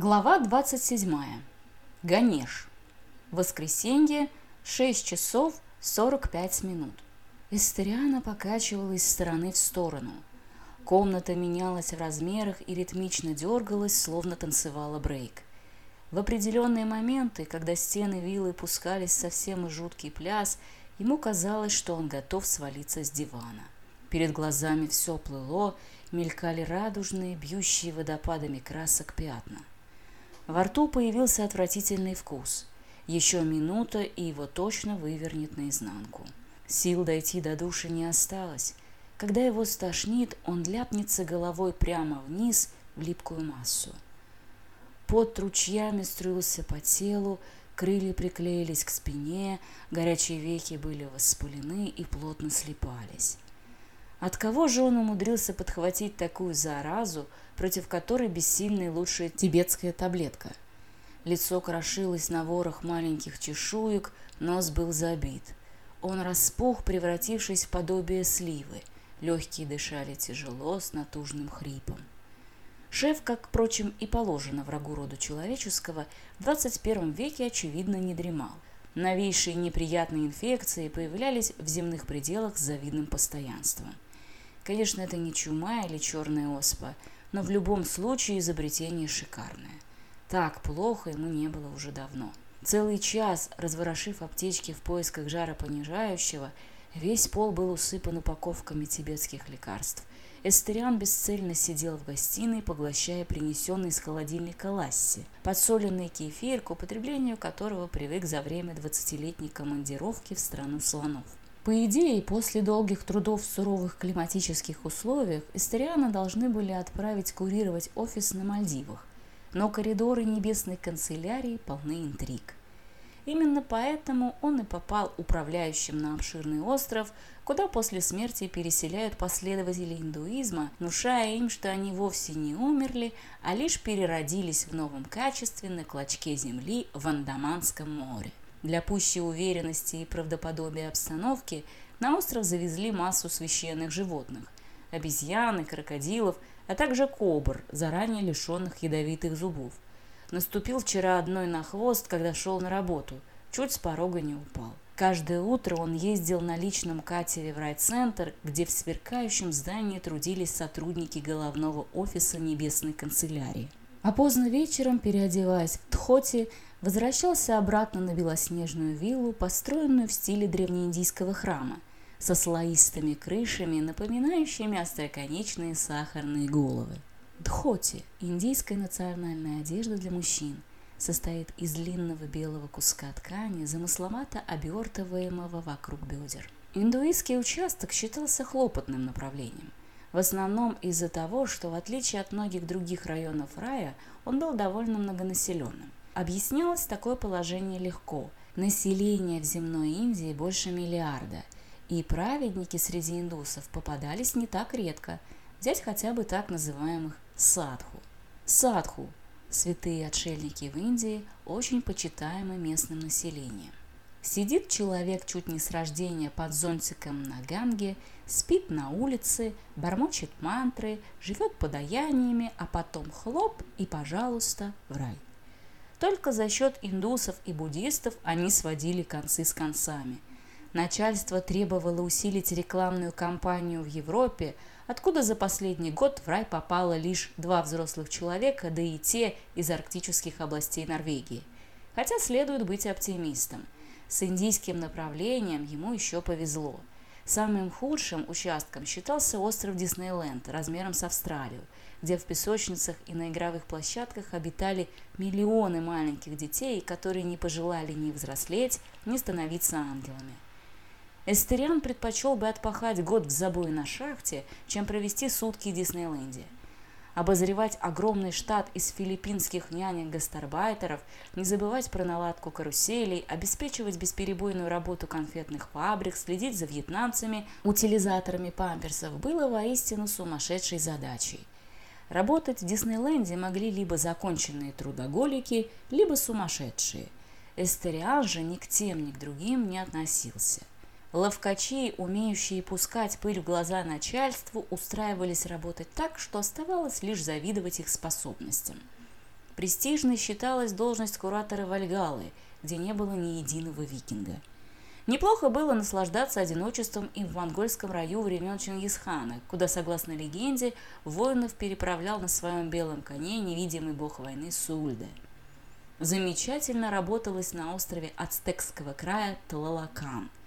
Глава 27. Ганеш. Воскресенье, 6 часов 45 минут. Эстериана покачивалась из стороны в сторону. Комната менялась в размерах и ритмично дергалась, словно танцевала брейк. В определенные моменты, когда стены виллы пускались совсем и жуткий пляс, ему казалось, что он готов свалиться с дивана. Перед глазами все плыло, мелькали радужные, бьющие водопадами красок пятна – во рту появился отвратительный вкус. Еще минута, и его точно вывернет наизнанку. Сил дойти до души не осталось. Когда его стошнит, он ляпнется головой прямо вниз в липкую массу. Под ручьями струился по телу, крылья приклеились к спине, горячие веки были воспалены и плотно слипались. От кого же он умудрился подхватить такую заразу, против которой бессильной лучшая тибетская таблетка? Лицо крошилось на ворох маленьких чешуек, нос был забит. Он распух, превратившись в подобие сливы. Легкие дышали тяжело, с натужным хрипом. Шеф, как, впрочем, и положено врагу рода человеческого, в 21 веке, очевидно, не дремал. Новейшие неприятные инфекции появлялись в земных пределах с завидным постоянством – Конечно, это не чума или черная оспа, но в любом случае изобретение шикарное. Так плохо ему не было уже давно. Целый час, разворошив аптечки в поисках жара понижающего, весь пол был усыпан упаковками тибетских лекарств. Эстериан бесцельно сидел в гостиной, поглощая принесенный из холодильника ласси, подсоленный кефир, к употреблению которого привык за время 20-летней командировки в страну слонов. По идее, после долгих трудов в суровых климатических условиях Истериана должны были отправить курировать офис на Мальдивах, но коридоры небесной канцелярии полны интриг. Именно поэтому он и попал управляющим на обширный остров, куда после смерти переселяют последователи индуизма, внушая им, что они вовсе не умерли, а лишь переродились в новом качестве на клочке земли в Андаманском море. Для пущей уверенности и правдоподобия обстановки на остров завезли массу священных животных – обезьяны, крокодилов, а также кобр, заранее лишенных ядовитых зубов. Наступил вчера одной на хвост, когда шел на работу, чуть с порога не упал. Каждое утро он ездил на личном катере в райцентр, где в сверкающем здании трудились сотрудники головного офиса Небесной канцелярии. А поздно вечером, переодеваясь в тхоти, возвращался обратно на белоснежную виллу, построенную в стиле древнеиндийского храма, со слоистыми крышами, напоминающими остроконечные сахарные головы. Дхоти – индийская национальная одежда для мужчин, состоит из длинного белого куска ткани, замысловато обертываемого вокруг бедер. Индуистский участок считался хлопотным направлением, в основном из-за того, что в отличие от многих других районов рая, он был довольно многонаселенным. Объяснялось такое положение легко. Население в земной Индии больше миллиарда, и праведники среди индусов попадались не так редко. Взять хотя бы так называемых садху. Садху – святые отшельники в Индии, очень почитаемы местным населением. Сидит человек чуть не с рождения под зонтиком на ганге, спит на улице, бормочет мантры, живет подаяниями, а потом хлоп и, пожалуйста, в рай. Только за счет индусов и буддистов они сводили концы с концами. Начальство требовало усилить рекламную кампанию в Европе, откуда за последний год в рай попало лишь два взрослых человека, да и те из арктических областей Норвегии. Хотя следует быть оптимистом. С индийским направлением ему еще повезло – Самым худшим участком считался остров Диснейленд размером со Австралию, где в песочницах и на игровых площадках обитали миллионы маленьких детей, которые не пожелали ни взрослеть, ни становиться ангелами. Эстериан предпочел бы отпахать год в забое на шахте, чем провести сутки в Диснейленде – Обозревать огромный штат из филиппинских нянек-гастарбайтеров, не забывать про наладку каруселей, обеспечивать бесперебойную работу конфетных фабрик, следить за вьетнамцами, утилизаторами памперсов было воистину сумасшедшей задачей – Работать в Диснейленде могли либо законченные трудоголики, либо сумасшедшие. Эстериан же ни к тем, ни к другим не относился. Ловкачи, умеющие пускать пыль в глаза начальству, устраивались работать так, что оставалось лишь завидовать их способностям. Престижной считалась должность куратора Вальгалы, где не было ни единого викинга. Неплохо было наслаждаться одиночеством и в монгольском раю времен Чингисхана, куда, согласно легенде, воинов переправлял на своем белом коне невидимый бог войны Сульда. Замечательно работалось на острове Ацтекского края Тлалакан –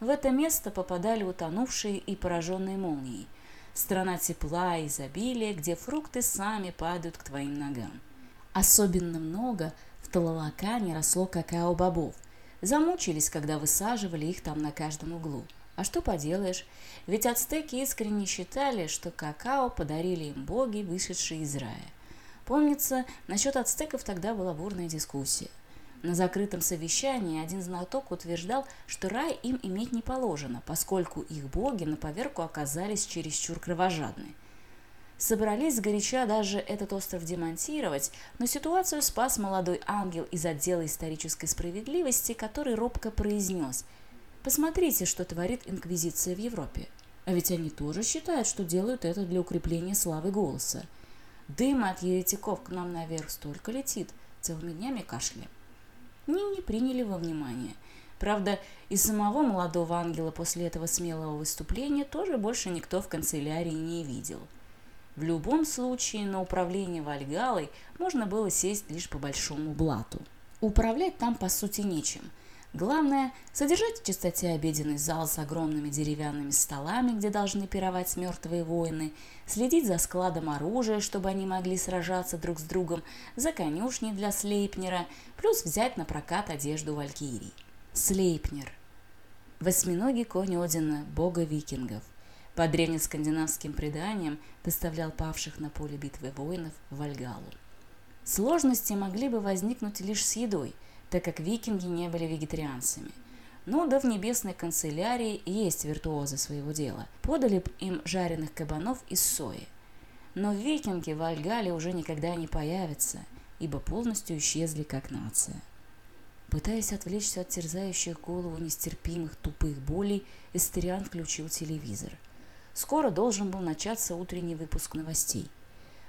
В это место попадали утонувшие и пораженные молнией. Страна тепла и изобилия, где фрукты сами падают к твоим ногам. Особенно много в Талалакане росло какао-бобов. Замучились, когда высаживали их там на каждом углу. А что поделаешь, ведь ацтеки искренне считали, что какао подарили им боги, вышедшие из рая. Помнится, насчет ацтеков тогда была бурная дискуссия. На закрытом совещании один знаток утверждал, что рай им иметь не положено, поскольку их боги на поверку оказались чересчур кровожадны. Собрались сгоряча даже этот остров демонтировать, но ситуацию спас молодой ангел из отдела исторической справедливости, который робко произнес «Посмотрите, что творит инквизиция в Европе. А ведь они тоже считают, что делают это для укрепления славы голоса. Дыма от еретиков к нам наверх столько летит, целыми днями кашляем». не приняли во внимание. Правда, и самого молодого ангела после этого смелого выступления тоже больше никто в канцелярии не видел. В любом случае на управление Вальгалой можно было сесть лишь по большому блату. Управлять там по сути нечем – Главное – содержать в чистоте обеденный зал с огромными деревянными столами, где должны пировать мертвые воины, следить за складом оружия, чтобы они могли сражаться друг с другом, за конюшней для Слейпнера, плюс взять на прокат одежду валькирий. Слейпнер – восьминогий конь Одина, бога викингов – по древнескандинавским преданиям доставлял павших на поле битвы воинов в Вальгалу. Сложности могли бы возникнуть лишь с едой, так как викинги не были вегетарианцами. Но да в небесной канцелярии есть виртуозы своего дела. Подали им жареных кабанов из сои. Но викинги в Альгале уже никогда не появятся, ибо полностью исчезли как нация. Пытаясь отвлечься от терзающих голову нестерпимых тупых болей, Эстериан включил телевизор. Скоро должен был начаться утренний выпуск новостей –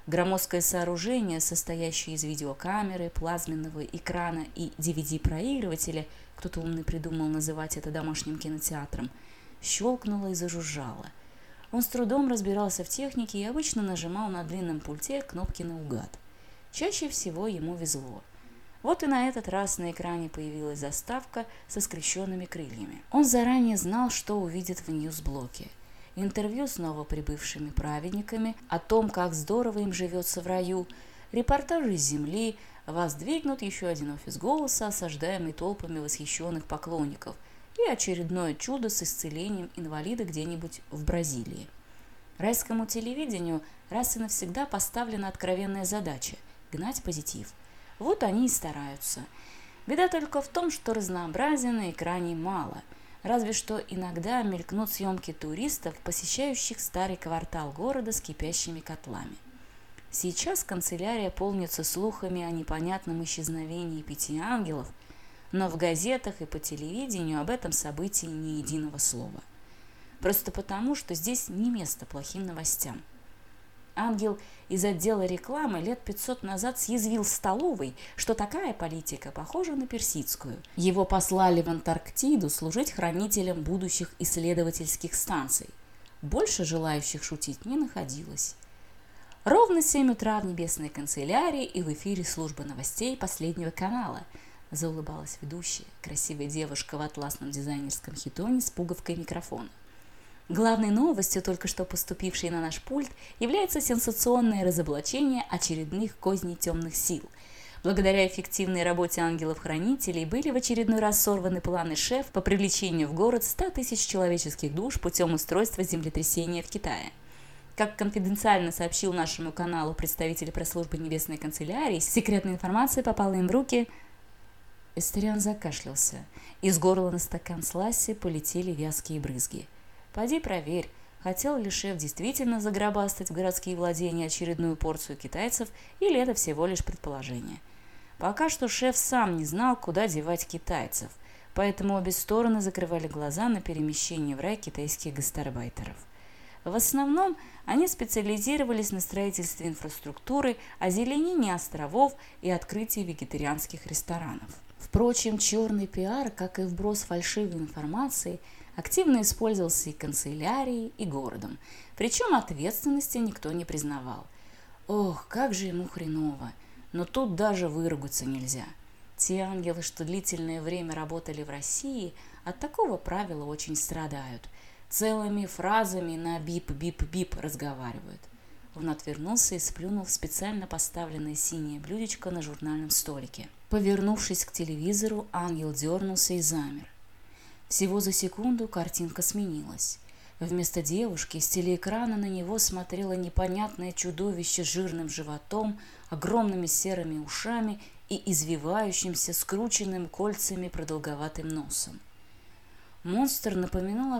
Громоздкое сооружение, состоящее из видеокамеры, плазменного экрана и DVD-проигрывателя, кто-то умный придумал называть это домашним кинотеатром, щелкнуло и зажужжало. Он с трудом разбирался в технике и обычно нажимал на длинном пульте кнопки наугад. Чаще всего ему везло. Вот и на этот раз на экране появилась заставка со скрещенными крыльями. Он заранее знал, что увидит в ньюсблоке – интервью с новоприбывшими праведниками о том, как здорово им живется в раю, репортажи с земли, воздвигнут еще один офис голоса, осаждаемый толпами восхищенных поклонников, и очередное чудо с исцелением инвалида где-нибудь в Бразилии. Райскому телевидению раз и навсегда поставлена откровенная задача – гнать позитив. Вот они и стараются. Беда только в том, что разнообразия на экране мало – Разве что иногда мелькнут съемки туристов, посещающих старый квартал города с кипящими котлами. Сейчас канцелярия полнится слухами о непонятном исчезновении пяти ангелов, но в газетах и по телевидению об этом событии ни единого слова. Просто потому, что здесь не место плохим новостям – ангел из отдела рекламы лет 500 назад съязвил столовой, что такая политика похожа на персидскую. Его послали в Антарктиду служить хранителем будущих исследовательских станций. Больше желающих шутить не находилось. Ровно 7 утра в небесной канцелярии и в эфире службы новостей последнего канала заулыбалась ведущая, красивая девушка в атласном дизайнерском хитоне с пуговкой микрофона. Главной новостью только что поступившей на наш пульт является сенсационное разоблачение очередных козней темных сил. Благодаря эффективной работе ангелов-хранителей были в очередной раз сорваны планы шеф по привлечению в город 100 тысяч человеческих душ путем устройства землетрясения в Китае. Как конфиденциально сообщил нашему каналу представитель пресс-службы Небесной канцелярии, секретная информация попала им в руки. Эстериан закашлялся. Из горла на стакан с полетели вязкие брызги. Пойди проверь, хотел ли шеф действительно загробастать в городские владения очередную порцию китайцев, или это всего лишь предположение. Пока что шеф сам не знал, куда девать китайцев, поэтому обе стороны закрывали глаза на перемещение в рай китайских гастарбайтеров. В основном они специализировались на строительстве инфраструктуры, озеленении островов и открытии вегетарианских ресторанов. Впрочем, черный пиар, как и вброс фальшивой информации – активно использовался и канцелярией, и городом. Причем ответственности никто не признавал. Ох, как же ему хреново! Но тут даже выругаться нельзя. Те ангелы, что длительное время работали в России, от такого правила очень страдают. Целыми фразами на бип-бип-бип разговаривают. Он отвернулся и сплюнул в специально поставленное синее блюдечко на журнальном столике. Повернувшись к телевизору, ангел дернулся и замер. Всего за секунду картинка сменилась. Вместо девушки с телеэкрана на него смотрело непонятное чудовище с жирным животом, огромными серыми ушами и извивающимся скрученным кольцами продолговатым носом. Монстр напоминал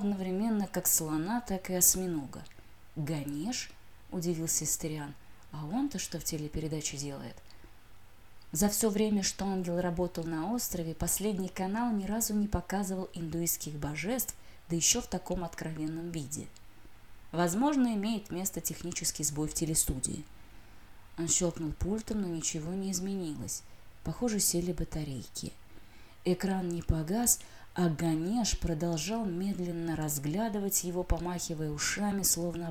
одновременно как слона, так и осьминога. «Ганеш?» – удивился Истериан. «А он-то что в телепередаче делает?» За все время, что ангел работал на острове, последний канал ни разу не показывал индуистских божеств, да еще в таком откровенном виде. Возможно, имеет место технический сбой в телестудии. Он щелкнул пультом, но ничего не изменилось. Похоже, сели батарейки. Экран не погас, а Ганеш продолжал медленно разглядывать его, помахивая ушами, словно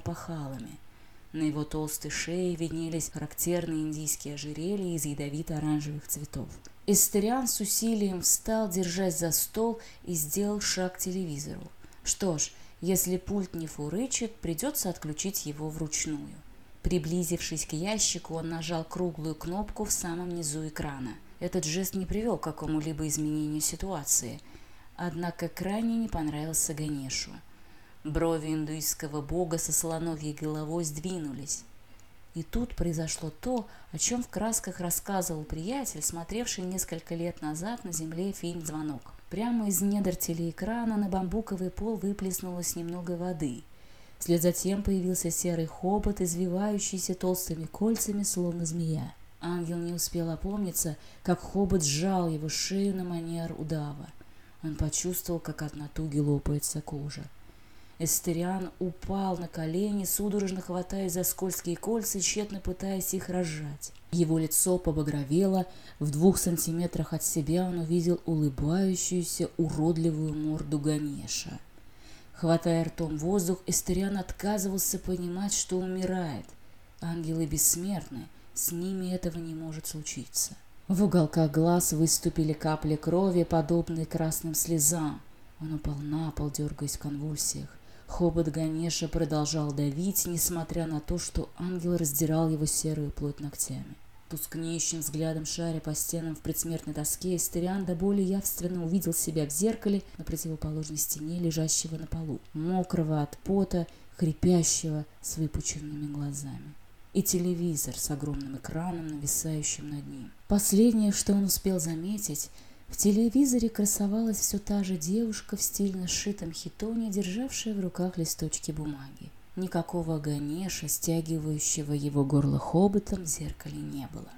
опахалами. На его толстой шее виднелись характерные индийские ожерелья из ядовито-оранжевых цветов. Эстериан с усилием встал, держась за стол, и сделал шаг к телевизору. Что ж, если пульт не фурычит, придется отключить его вручную. Приблизившись к ящику, он нажал круглую кнопку в самом низу экрана. Этот жест не привел к какому-либо изменению ситуации – однако крайне не понравился Ганешу. Брови индуистского бога со слоновьей головой сдвинулись. И тут произошло то, о чем в красках рассказывал приятель, смотревший несколько лет назад на земле фильм «Звонок». Прямо из недр телеэкрана на бамбуковый пол выплеснулось немного воды. Вслед за тем появился серый хобот, извивающийся толстыми кольцами, словно змея. Ангел не успел опомниться, как хобот сжал его шею на манер удава. Он почувствовал, как от натуги лопается кожа. Эстериан упал на колени, судорожно хватаясь за скользкие кольца и тщетно пытаясь их разжать. Его лицо побагровело, в двух сантиметрах от себя он увидел улыбающуюся уродливую морду Ганеша. Хватая ртом воздух, Эстериан отказывался понимать, что умирает. Ангелы бессмертны, с ними этого не может случиться. В уголках глаз выступили капли крови, подобные красным слезам. Он упал на пол, дергаясь в конвульсиях. Хобот Ганеша продолжал давить, несмотря на то, что ангел раздирал его серую плоть ногтями. Тускнеющим взглядом шаря по стенам в предсмертной доске, Эстериан до боли явственно увидел себя в зеркале на противоположной стене, лежащего на полу, мокрого от пота, хрипящего с выпученными глазами и телевизор с огромным экраном, нависающим над ним. Последнее, что он успел заметить, в В Телевизоре красовалась все та же девушка в стильно сшитом хитоне, державшая в руках листочки бумаги. Никакого Ганеша, стягивающего его горло хоботом, в зеркале не было.